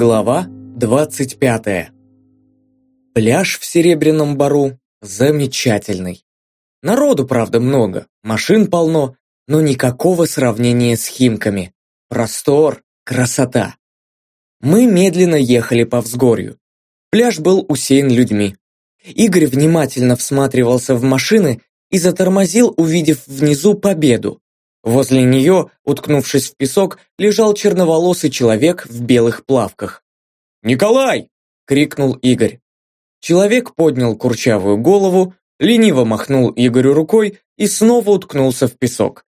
Глава 25. Пляж в Серебряном Бару замечательный. Народу, правда, много, машин полно, но никакого сравнения с Химками. Простор, красота. Мы медленно ехали по взгорью. Пляж был усеян людьми. Игорь внимательно всматривался в машины и затормозил, увидев внизу победу. Возле нее, уткнувшись в песок, лежал черноволосый человек в белых плавках. «Николай!» — крикнул Игорь. Человек поднял курчавую голову, лениво махнул Игорю рукой и снова уткнулся в песок.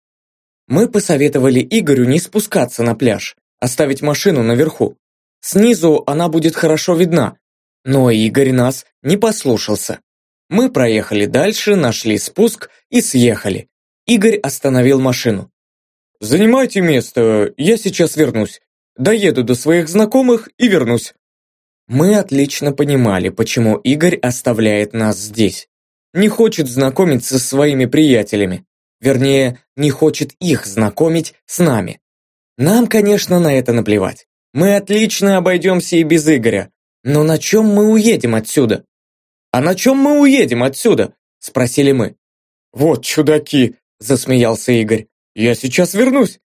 Мы посоветовали Игорю не спускаться на пляж, оставить машину наверху. Снизу она будет хорошо видна, но Игорь нас не послушался. Мы проехали дальше, нашли спуск и съехали. Игорь остановил машину. «Занимайте место, я сейчас вернусь. Доеду до своих знакомых и вернусь». Мы отлично понимали, почему Игорь оставляет нас здесь. Не хочет знакомиться со своими приятелями. Вернее, не хочет их знакомить с нами. Нам, конечно, на это наплевать. Мы отлично обойдемся и без Игоря. Но на чем мы уедем отсюда? А на чем мы уедем отсюда? Спросили мы. Вот чудаки, засмеялся Игорь. «Я сейчас вернусь».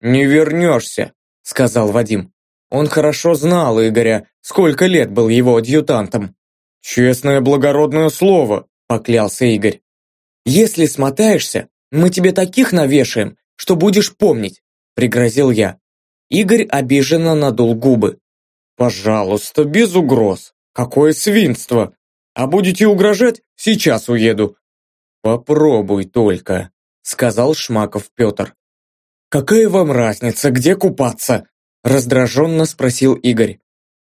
«Не вернешься», — сказал Вадим. Он хорошо знал Игоря, сколько лет был его адъютантом. «Честное благородное слово», — поклялся Игорь. «Если смотаешься, мы тебе таких навешаем, что будешь помнить», — пригрозил я. Игорь обиженно надул губы. «Пожалуйста, без угроз. Какое свинство! А будете угрожать, сейчас уеду». «Попробуй только», сказал Шмаков Петр. «Какая вам разница, где купаться?» раздраженно спросил Игорь.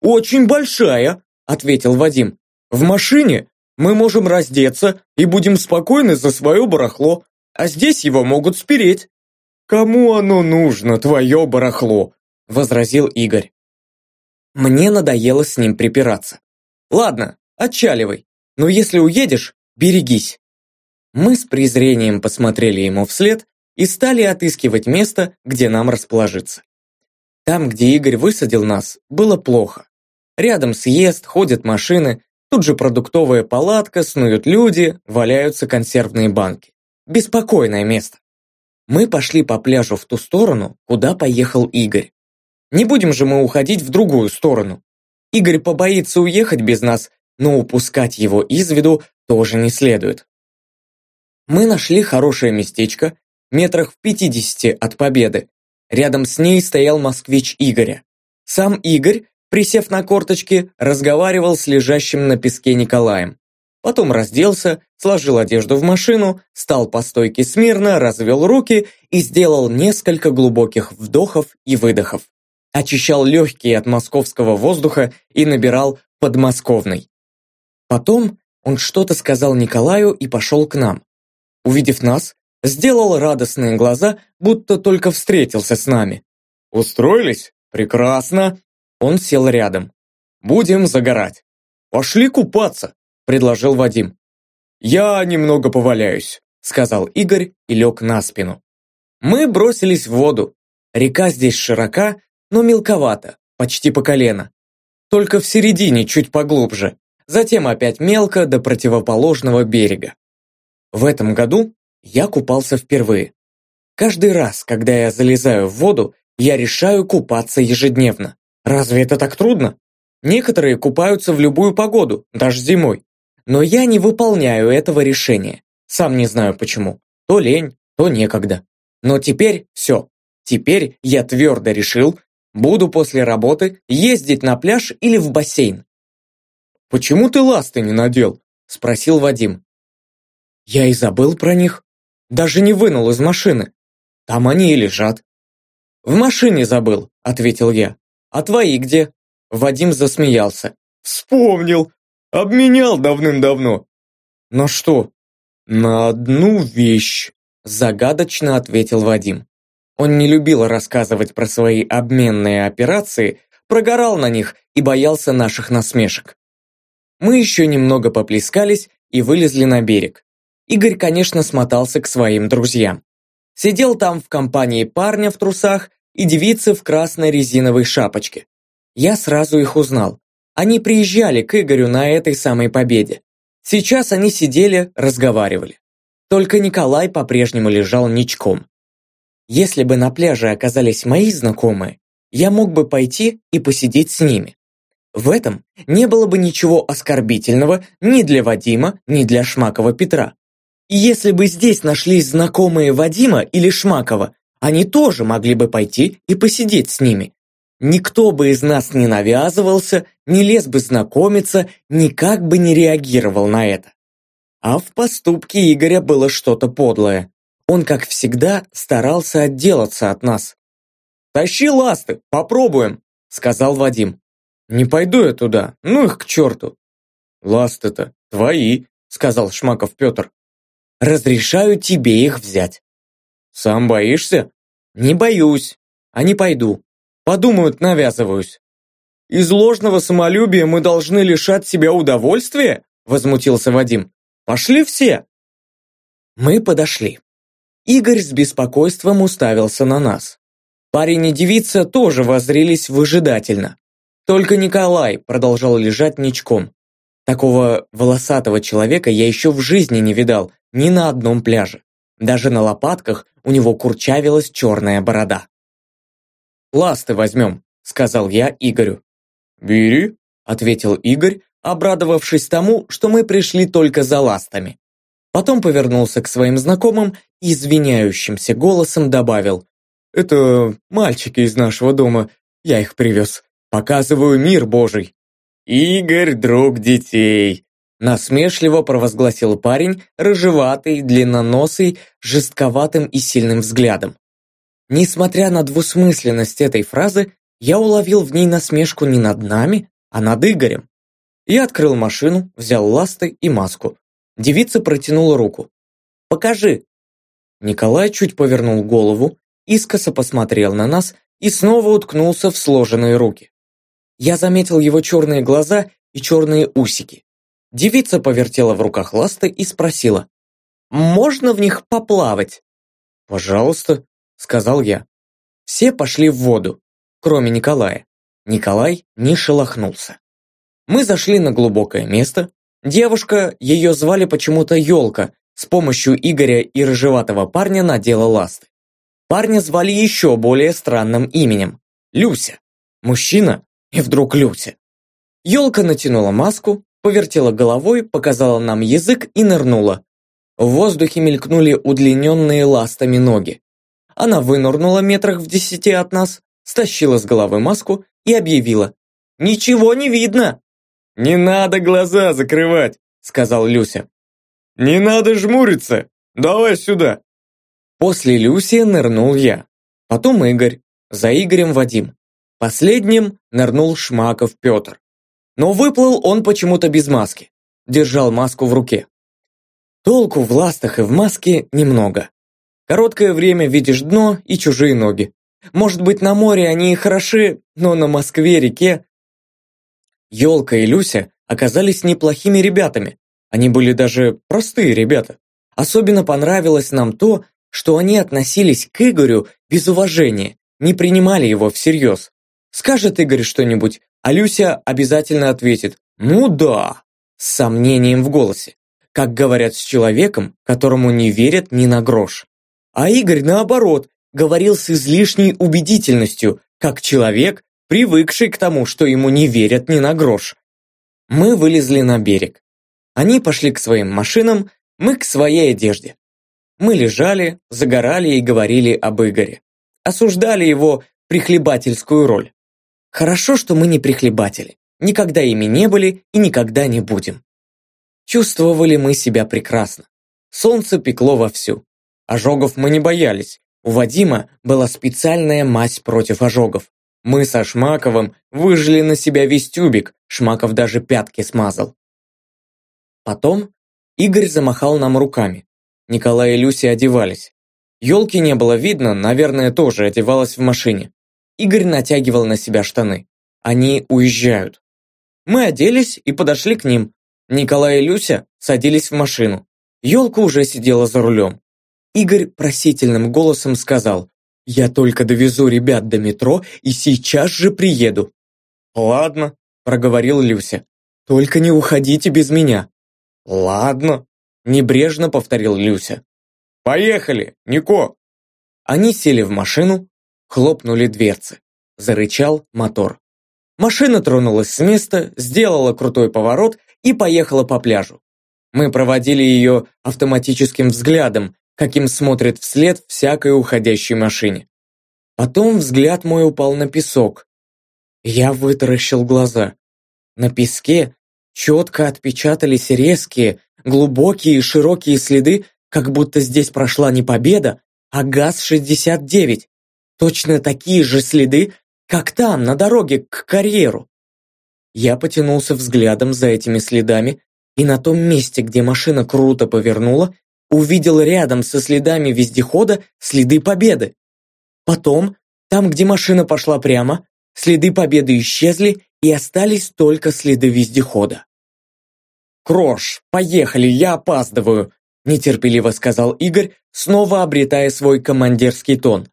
«Очень большая», ответил Вадим. «В машине мы можем раздеться и будем спокойны за свое барахло, а здесь его могут спереть». «Кому оно нужно, твое барахло?» возразил Игорь. Мне надоело с ним припираться. «Ладно, отчаливай, но если уедешь, берегись». Мы с презрением посмотрели ему вслед и стали отыскивать место, где нам расположиться. Там, где Игорь высадил нас, было плохо. Рядом съезд, ходят машины, тут же продуктовая палатка, снуют люди, валяются консервные банки. Беспокойное место. Мы пошли по пляжу в ту сторону, куда поехал Игорь. Не будем же мы уходить в другую сторону. Игорь побоится уехать без нас, но упускать его из виду тоже не следует. Мы нашли хорошее местечко, метрах в пятидесяти от победы. Рядом с ней стоял москвич Игоря. Сам Игорь, присев на корточки, разговаривал с лежащим на песке Николаем. Потом разделся, сложил одежду в машину, стал по стойке смирно, развел руки и сделал несколько глубоких вдохов и выдохов. Очищал легкие от московского воздуха и набирал подмосковный. Потом он что-то сказал Николаю и пошел к нам увидев нас, сделал радостные глаза, будто только встретился с нами. «Устроились? Прекрасно!» Он сел рядом. «Будем загорать». «Пошли купаться», — предложил Вадим. «Я немного поваляюсь», — сказал Игорь и лег на спину. Мы бросились в воду. Река здесь широка, но мелковата, почти по колено. Только в середине чуть поглубже, затем опять мелко до противоположного берега. В этом году я купался впервые. Каждый раз, когда я залезаю в воду, я решаю купаться ежедневно. Разве это так трудно? Некоторые купаются в любую погоду, даже зимой. Но я не выполняю этого решения. Сам не знаю почему. То лень, то некогда. Но теперь все. Теперь я твердо решил, буду после работы ездить на пляж или в бассейн. «Почему ты ласты не надел?» – спросил Вадим. Я и забыл про них. Даже не вынул из машины. Там они и лежат. В машине забыл, ответил я. А твои где? Вадим засмеялся. Вспомнил. Обменял давным-давно. На что? На одну вещь, загадочно ответил Вадим. Он не любил рассказывать про свои обменные операции, прогорал на них и боялся наших насмешек. Мы еще немного поплескались и вылезли на берег. Игорь, конечно, смотался к своим друзьям. Сидел там в компании парня в трусах и девицы в красной резиновой шапочке. Я сразу их узнал. Они приезжали к Игорю на этой самой победе. Сейчас они сидели, разговаривали. Только Николай по-прежнему лежал ничком. Если бы на пляже оказались мои знакомые, я мог бы пойти и посидеть с ними. В этом не было бы ничего оскорбительного ни для Вадима, ни для Шмакова Петра. Если бы здесь нашлись знакомые Вадима или Шмакова, они тоже могли бы пойти и посидеть с ними. Никто бы из нас не навязывался, не лез бы знакомиться, никак бы не реагировал на это. А в поступке Игоря было что-то подлое. Он, как всегда, старался отделаться от нас. «Тащи ласты, попробуем», — сказал Вадим. «Не пойду я туда, ну их к черту». «Ласты-то твои», — сказал Шмаков Петр. «Разрешаю тебе их взять». «Сам боишься?» «Не боюсь, а не пойду. Подумают, навязываюсь». «Из ложного самолюбия мы должны лишать себя удовольствия?» возмутился Вадим. «Пошли все!» Мы подошли. Игорь с беспокойством уставился на нас. Парень и девица тоже воззрелись выжидательно. Только Николай продолжал лежать ничком. Такого волосатого человека я еще в жизни не видал ни на одном пляже. Даже на лопатках у него курчавилась черная борода. «Ласты возьмем», — сказал я Игорю. «Бери», — ответил Игорь, обрадовавшись тому, что мы пришли только за ластами. Потом повернулся к своим знакомым и извиняющимся голосом добавил. «Это мальчики из нашего дома, я их привез. Показываю мир Божий». «Игорь – друг детей», – насмешливо провозгласил парень, рыжеватый, длинноносый, жестковатым и сильным взглядом. Несмотря на двусмысленность этой фразы, я уловил в ней насмешку не над нами, а над Игорем. Я открыл машину, взял ласты и маску. Девица протянула руку. «Покажи!» Николай чуть повернул голову, искоса посмотрел на нас и снова уткнулся в сложенные руки. Я заметил его черные глаза и черные усики. Девица повертела в руках ласты и спросила. «Можно в них поплавать?» «Пожалуйста», сказал я. Все пошли в воду, кроме Николая. Николай не шелохнулся. Мы зашли на глубокое место. Девушка, ее звали почему-то Елка, с помощью Игоря и рыжеватого парня надела ласты. Парня звали еще более странным именем – Люся. Мужчина и вдруг Люся. Елка натянула маску, повертела головой, показала нам язык и нырнула. В воздухе мелькнули удлиненные ластами ноги. Она вынырнула метрах в десяти от нас, стащила с головы маску и объявила. «Ничего не видно!» «Не надо глаза закрывать!» сказал Люся. «Не надо жмуриться! Давай сюда!» После Люси нырнул я. Потом Игорь. За Игорем Вадим. Последним нырнул Шмаков Петр. Но выплыл он почему-то без маски. Держал маску в руке. Толку в ластах и в маске немного. Короткое время видишь дно и чужие ноги. Может быть, на море они и хороши, но на Москве-реке... Ёлка и Люся оказались неплохими ребятами. Они были даже простые ребята. Особенно понравилось нам то, что они относились к Игорю без уважения, не принимали его всерьез. Скажет Игорь что-нибудь, а Люся обязательно ответит «Ну да», с сомнением в голосе, как говорят с человеком, которому не верят ни на грош. А Игорь, наоборот, говорил с излишней убедительностью, как человек, привыкший к тому, что ему не верят ни на грош. Мы вылезли на берег. Они пошли к своим машинам, мы к своей одежде. Мы лежали, загорали и говорили об Игоре. Осуждали его прихлебательскую роль. Хорошо, что мы не прихлебатели. Никогда ими не были и никогда не будем. Чувствовали мы себя прекрасно. Солнце пекло вовсю. Ожогов мы не боялись. У Вадима была специальная мазь против ожогов. Мы со Шмаковым выжили на себя весь тюбик, Шмаков даже пятки смазал. Потом Игорь замахал нам руками. Николай и Люся одевались. Елки не было видно, наверное, тоже одевалась в машине. Игорь натягивал на себя штаны. Они уезжают. Мы оделись и подошли к ним. Николай и Люся садились в машину. Елка уже сидела за рулем. Игорь просительным голосом сказал, «Я только довезу ребят до метро и сейчас же приеду». «Ладно», – проговорил Люся. «Только не уходите без меня». «Ладно», – небрежно повторил Люся. «Поехали, Нико!» Они сели в машину, хлопнули дверцы. Зарычал мотор. Машина тронулась с места, сделала крутой поворот и поехала по пляжу. Мы проводили ее автоматическим взглядом, каким смотрит вслед всякой уходящей машине. Потом взгляд мой упал на песок. Я вытаращил глаза. На песке четко отпечатались резкие, глубокие и широкие следы, как будто здесь прошла не победа, а ГАЗ-69. Точно такие же следы, как там, на дороге к карьеру. Я потянулся взглядом за этими следами и на том месте, где машина круто повернула, увидел рядом со следами вездехода следы победы. Потом, там, где машина пошла прямо, следы победы исчезли и остались только следы вездехода. «Крош, поехали, я опаздываю», нетерпеливо сказал Игорь, снова обретая свой командирский тон.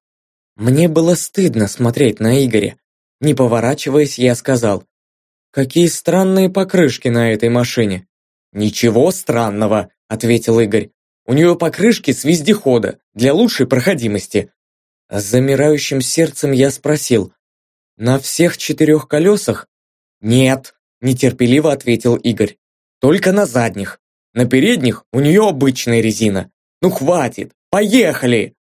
Мне было стыдно смотреть на Игоря. Не поворачиваясь, я сказал, «Какие странные покрышки на этой машине». «Ничего странного», — ответил Игорь. «У нее покрышки с вездехода, для лучшей проходимости». С замирающим сердцем я спросил, «На всех четырех колесах?» «Нет», — нетерпеливо ответил Игорь. «Только на задних. На передних у нее обычная резина. Ну хватит, поехали!»